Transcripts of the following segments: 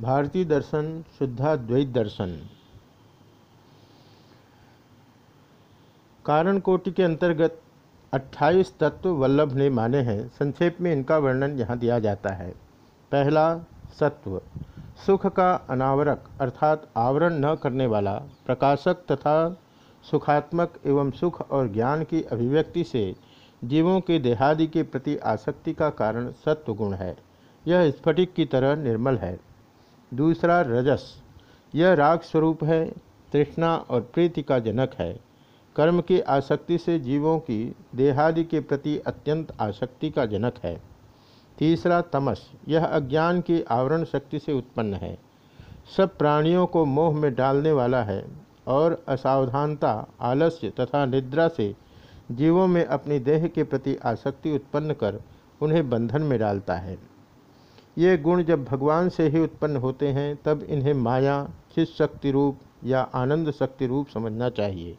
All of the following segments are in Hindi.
भारतीय दर्शन, शुद्धाद्वैत दर्शन। कारण कोटि के अंतर्गत 28 तत्व वल्लभ ने माने हैं। संक्षेप में इनका वर्णन यहाँ दिया जाता है। पहला, सत्व। सुख का अनावरक, अर्थात आवरण न करने वाला, प्रकाशक तथा सुखात्मक एवं सुख और ज्ञान की अभिव्यक्ति से जीवों के देहादि के प्रति आसक्ति का कारण सत्व गुण है। यह स्फटिक की तरह निर्मल है। दूसरा रजस। यह राग स्वरूप है, तृष्णा और प्रीति का जनक है। कर्म की आसक्ति से जीवों की, देहादि के प्रति अत्यंत आसक्ति का जनक है। तीसरा तमस। यह अज्ञान की आवरण शक्ति से उत्पन्न है। सब प्राणियों को मोह में डालने वाला है और असावधानता, आलस्य तथा निद्रा से जीवों में अपनी देह के प्रति आसक्ति उत्पन्न कर उन्हें बंधन में डालता है। ये गुण जब भगवान से ही उत्पन्न होते हैं, तब इन्हें माया चित शक्ति रूप या आनंद शक्ति रूप समझना चाहिए।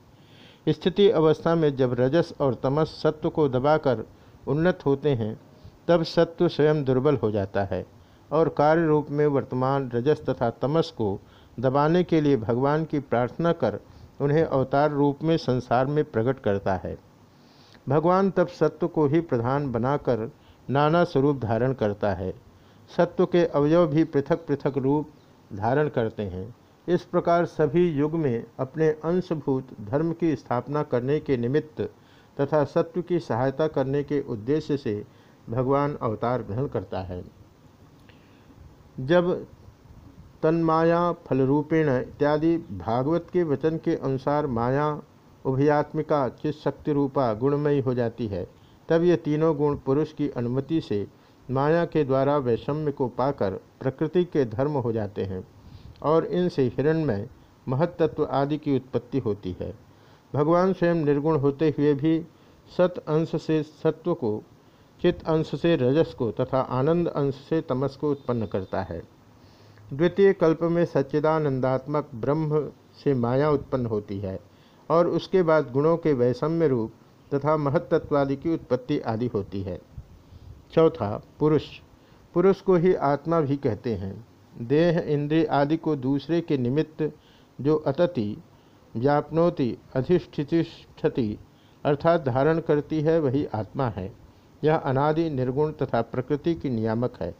स्थिति अवस्था में जब रजस और तमस सत्व को दबाकर उन्नत होते हैं, तब सत्व स्वयं दुर्बल हो जाता है और कार्य रूप में वर्तमान रजस तथा तमस को दबाने के लिए भगवान की प्रार्थना कर उन्हें अवतार रूप में संसार में प्रकट करता है। भगवान तब सत्व को ही प्रधान बनाकर नाना स्वरूप धारण करता है। सत्व के अवयव भी पृथक पृथक रूप धारण करते हैं। इस प्रकार सभी युग में अपने अंशभूत धर्म की स्थापना करने के निमित्त तथा सत्व की सहायता करने के उद्देश्य से भगवान अवतार ग्रहण करता है। जब तन्माया फलरूपेण इत्यादि भागवत के वचन के अनुसार माया, उभयात्मिका चित शक्ति रूपा गुणमयी हो जाती है, तब ये तीनों गुण पुरुष की अनुमति से माया के द्वारा वैषम्य को पाकर प्रकृति के धर्म हो जाते हैं और इनसे हिरणमय महत्त्व आदि की उत्पत्ति होती है। भगवान स्वयं निर्गुण होते हुए भी सत अंश से सत्व को, चित अंश से रजस को तथा आनंद अंश से तमस को उत्पन्न करता है। द्वितीय कल्प में सच्चिदानंदात्मक ब्रह्म से माया उत्पन्न होती है और उसके बाद गुणों के वैषम्य रूप तथा महत्त्वादि की उत्पत्ति आदि होती है। चौथा, पुरुष। पुरुष को ही आत्मा भी कहते हैं। देह, इंद्रिय आदि को दूसरे के निमित्त जो अतति, व्यापनोति, अधिष्ठितिष्ठति अर्थात धारण करती है, वही आत्मा है। यह अनादि, निर्गुण तथा प्रकृति की नियामक है।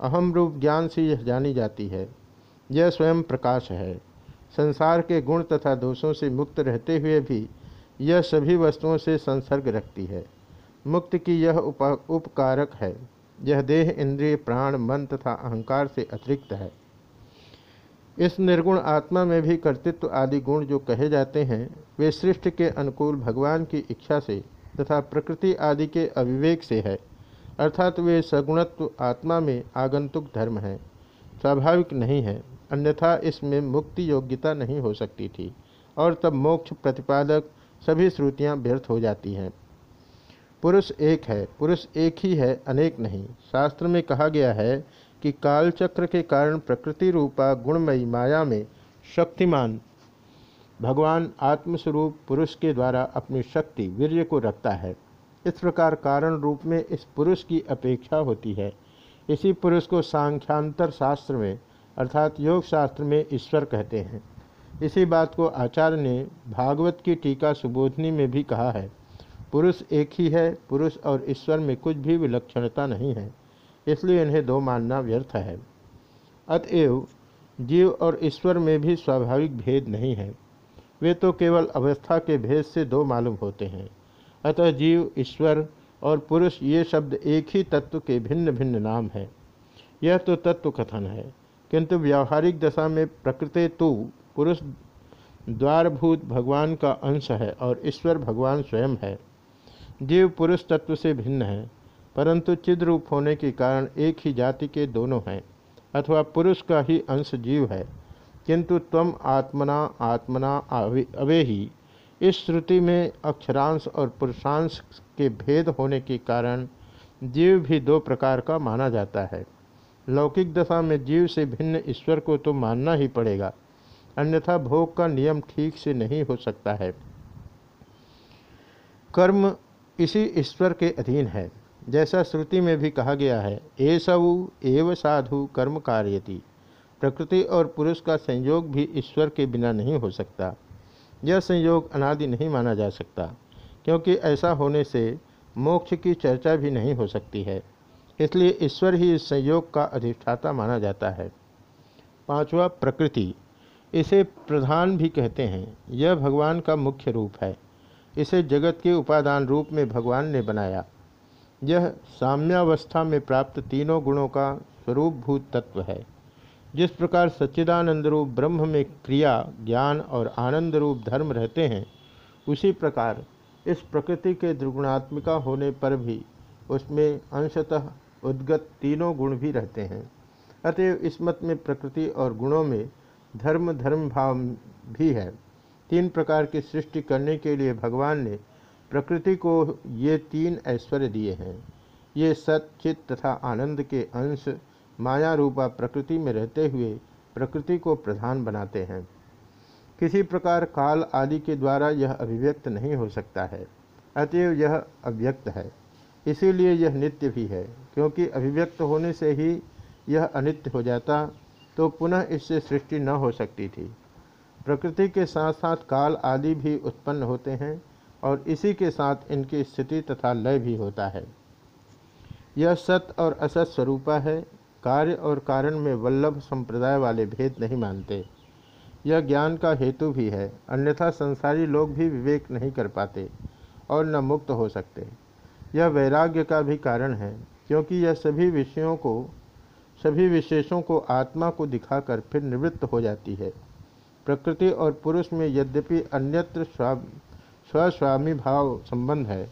अहम रूप ज्ञान से यह जानी जाती है। यह स्वयं प्रकाश है। संसार के गुण तथा दोषों से मुक्त रहते हुए भी यह सभी वस्तुओं से संसर्ग रखती है। मुक्त की यह उप, उपकारक है। यह देह, इंद्रिय, प्राण, मन तथा अहंकार से अतिरिक्त है। इस निर्गुण आत्मा में भी कर्तृत्व आदि गुण जो कहे जाते हैं, वे सृष्टि के अनुकूल भगवान की इच्छा से तथा प्रकृति आदि के अविवेक से है। अर्थात वे सगुणत्व आत्मा में आगंतुक धर्म है। स्वाभाविक नहीं है, अन्यथा इसमें मुक्ति योग्यता नहीं हो सकती थी और तब मोक्ष, प्रतिपादक सभी श्रुतियाँ व्यर्थ हो जाती हैं। पुरुष एक है, पुरुष एक ही है, अनेक नहीं। शास्त्र में कहा गया है कि कालचक्र के कारण प्रकृति रूपा गुणमयी माया में शक्तिमान। भगवान आत्मस्वरूप पुरुष के द्वारा अपनी शक्ति, वीर्य को रखता है। इस प्रकार कारण रूप में इस पुरुष की अपेक्षा होती है। इसी पुरुष को सांख्यांतर शास्त्र में, अर्थात योग शास्त्र में ईश्वर कहते हैं। इसी बात को आचार्य ने भागवत की टीका सुबोधनी में भी कहा है। पुरुष एक ही है, पुरुष और ईश्वर में कुछ भी विलक्षणता नहीं है, इसलिए इन्हें दो मानना व्यर्थ है। अतएव जीव और ईश्वर में भी स्वाभाविक भेद नहीं है। वे तो केवल अवस्था के भेद से दो मालूम होते हैं। अतः जीव, ईश्वर और पुरुष ये शब्द एक ही तत्व के भिन्न भिन्न नाम है। यह तो तत्व कथन है, किंतु व्यावहारिक दशा में प्रकृति तो पुरुष द्वारभूत भगवान का अंश है और ईश्वर भगवान स्वयं है। जीव पुरुष तत्व से भिन्न है, परंतु चिद रूप होने के कारण एक ही जाति के दोनों हैं, अथवा पुरुष का ही अंश जीव है, किंतु तम आत्मना आत्मना अवे ही इस श्रुति में अक्षरांश और पुरुषांश के भेद होने के कारण जीव भी दो प्रकार का माना जाता है। लौकिक दशा में जीव से भिन्न ईश्वर को तो मानना ही पड़ेगा, अन्यथा भोग का नियम ठीक से नहीं हो सकता है। कर्म इसी ईश्वर के अधीन है, जैसा श्रुति में भी कहा गया है एसऊ एव साधु कर्म कार्यति। प्रकृति और पुरुष का संयोग भी ईश्वर के बिना नहीं हो सकता। यह संयोग अनादि नहीं माना जा सकता, क्योंकि ऐसा होने से मोक्ष की चर्चा भी नहीं हो सकती है। इसलिए ईश्वर ही इस संयोग का अधिष्ठाता माना जाता है। पांचवा, प्रकृति। इसे प्रधान भी कहते हैं। यह भगवान का मुख्य रूप है। इसे जगत के उपादान रूप में भगवान ने बनाया। यह साम्यावस्था में प्राप्त तीनों गुणों का स्वरूप भूत तत्व है। जिस प्रकार सच्चिदानंद रूप ब्रह्म में क्रिया, ज्ञान और आनंद रूप धर्म रहते हैं, उसी प्रकार इस प्रकृति के द्विगुणात्मिका होने पर भी उसमें अंशतः उद्गत तीनों गुण भी रहते हैं। अतएव इस मत में प्रकृति और गुणों में धर्म धर्म भाव भी है। तीन प्रकार की सृष्टि करने के लिए भगवान ने प्रकृति को ये तीन ऐश्वर्य दिए हैं। ये सत चित तथा आनंद के अंश माया रूपा प्रकृति में रहते हुए प्रकृति को प्रधान बनाते हैं। किसी प्रकार काल आदि के द्वारा यह अभिव्यक्त नहीं हो सकता है। अतएव यह अव्यक्त है। इसीलिए यह नित्य भी है, क्योंकि अभिव्यक्त होने से ही यह अनित्य हो जाता तो पुनः इससे सृष्टि न हो सकती थी। प्रकृति के साथ साथ काल आदि भी उत्पन्न होते हैं और इसी के साथ इनकी स्थिति तथा लय भी होता है। यह सत और असत स्वरूपा है। कार्य और कारण में वल्लभ संप्रदाय वाले भेद नहीं मानते। यह ज्ञान का हेतु भी है। अन्यथा संसारी लोग भी विवेक नहीं कर पाते और न मुक्त हो सकते। यह वैराग्य का भी कारण है, क्योंकि यह सभी विषयों को, सभी विशेषों को आत्मा को दिखाकर फिर निवृत्त हो जाती है। प्रकृति और पुरुष में यद्यपि अन्यत्र स्वस्वामी भाव संबंध है,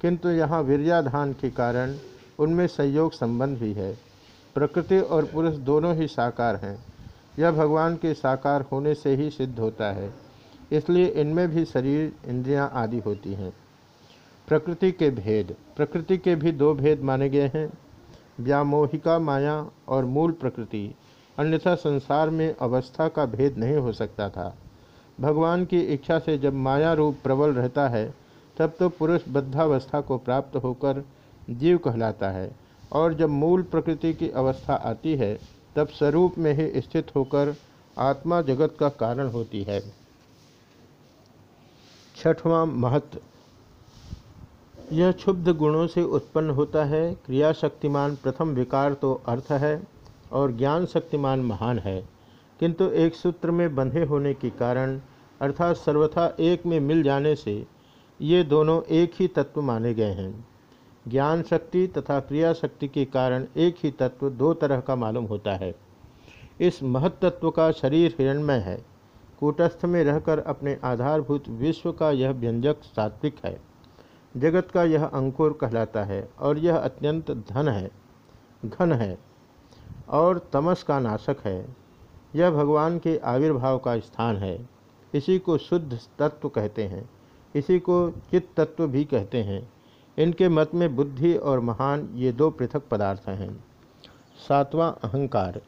किंतु यहाँ वीर्याधान के कारण उनमें संयोग संबंध भी है। प्रकृति और पुरुष दोनों ही साकार हैं। यह भगवान के साकार होने से ही सिद्ध होता है। इसलिए इनमें भी शरीर, इंद्रियाँ आदि होती हैं। प्रकृति के भेद। प्रकृति के भी दो भेद माने गए हैं। व्यामोहिका माया और मूल प्रकृति। अन्यथा संसार में अवस्था का भेद नहीं हो सकता था। भगवान की इच्छा से जब माया रूप प्रबल रहता है, तब तो पुरुष बद्धावस्था को प्राप्त होकर जीव कहलाता है। और जब मूल प्रकृति की अवस्था आती है, तब स्वरूप में ही स्थित होकर आत्मा जगत का कारण होती है। छठवां महत्व। यह क्षुब्ध गुणों से उत्पन्न होता है। क्रिया शक्तिमान प्रथम विकार तो अर्थ है। और ज्ञान शक्तिमान महान है। किंतु एक सूत्र में बंधे होने के कारण, अर्थात सर्वथा एक में मिल जाने से, ये दोनों एक ही तत्व माने गए हैं। ज्ञान शक्ति तथा क्रिया शक्ति के कारण एक ही तत्व दो तरह का मालूम होता है। इस महत्त्व का शरीर हिरणमय है। कूटस्थ में रहकर अपने आधारभूत विश्व का यह व्यंजक सात्विक है। जगत का यह अंकुर कहलाता है और यह अत्यंत धन है, घन है। और तमस का नाशक है। यह भगवान के आविर्भाव का स्थान है। इसी को शुद्ध तत्व कहते हैं। इसी को चित्त तत्व भी कहते हैं। इनके मत में बुद्धि और महान ये दो पृथक पदार्थ हैं। सातवां अहंकार।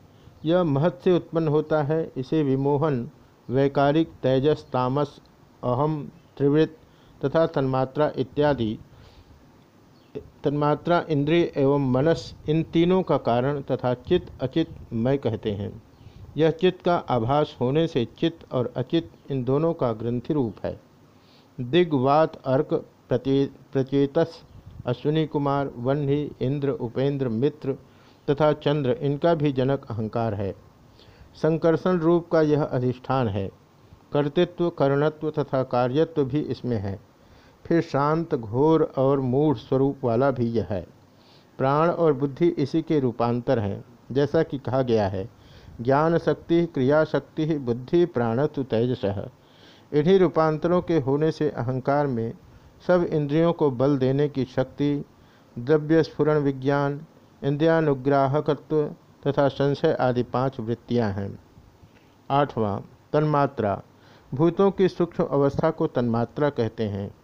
यह महत से उत्पन्न होता है। इसे विमोहन, वैकारिक, तेजस, तामस, अहम, त्रिवृत्त तथा तन्मात्रा इत्यादि तन्मात्रा, इंद्रिय एवं मनस, इन तीनों का कारण तथा चित्त अचित मय कहते हैं। यह चित्त का आभास होने से चित्त और अचित इन दोनों का ग्रंथि रूप है। दिग्वात अर्क प्रचेतस, अश्विनी कुमार वन्ही इंद्र, उपेंद्र, मित्र तथा चंद्र, इनका भी जनक अहंकार है। संकर्षण रूप का यह अधिष्ठान है। कर्तृत्व, कर्णत्व तथा कार्यत्व भी इसमें है। फिर शांत, घोर और मूढ़ स्वरूप वाला भी यह है। प्राण और बुद्धि इसी के रूपांतर हैं, जैसा कि कहा गया है। ज्ञान शक्ति, क्रिया शक्ति, बुद्धि, प्राणत्व, तेजस इन्हीं रूपांतरों के होने से अहंकार में सब इंद्रियों को बल देने की शक्ति, द्रव्य स्फुरण विज्ञान, इंद्रियानुग्राहकत्व तथा संशय आदि पाँच वृत्तियाँ हैं। आठवां, तन्मात्रा। भूतों की सूक्ष्म अवस्था को तन्मात्रा कहते हैं।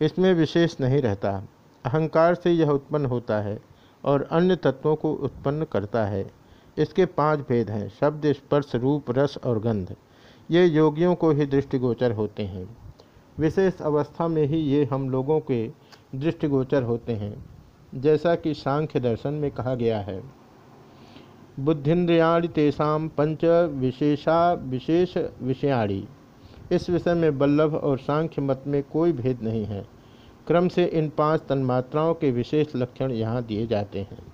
इसमें विशेष नहीं रहता। अहंकार से यह उत्पन्न होता है और अन्य तत्वों को उत्पन्न करता है। इसके पाँच भेद हैं, शब्द, स्पर्श, रूप, रस और गंध। ये योगियों को ही दृष्टिगोचर होते हैं। विशेष अवस्था में ही ये हम लोगों के दृष्टिगोचर होते हैं। जैसा कि सांख्य दर्शन में कहा गया है। बुद्धिन्द्रियाणि तेषा पंच विशेषा विशेष विषयाणी। इस विषय में बल्लभ और सांख्य मत में कोई भेद नहीं है। क्रम से इन पाँच तन्मात्राओं के विशेष लक्षण यहाँ दिए जाते हैं।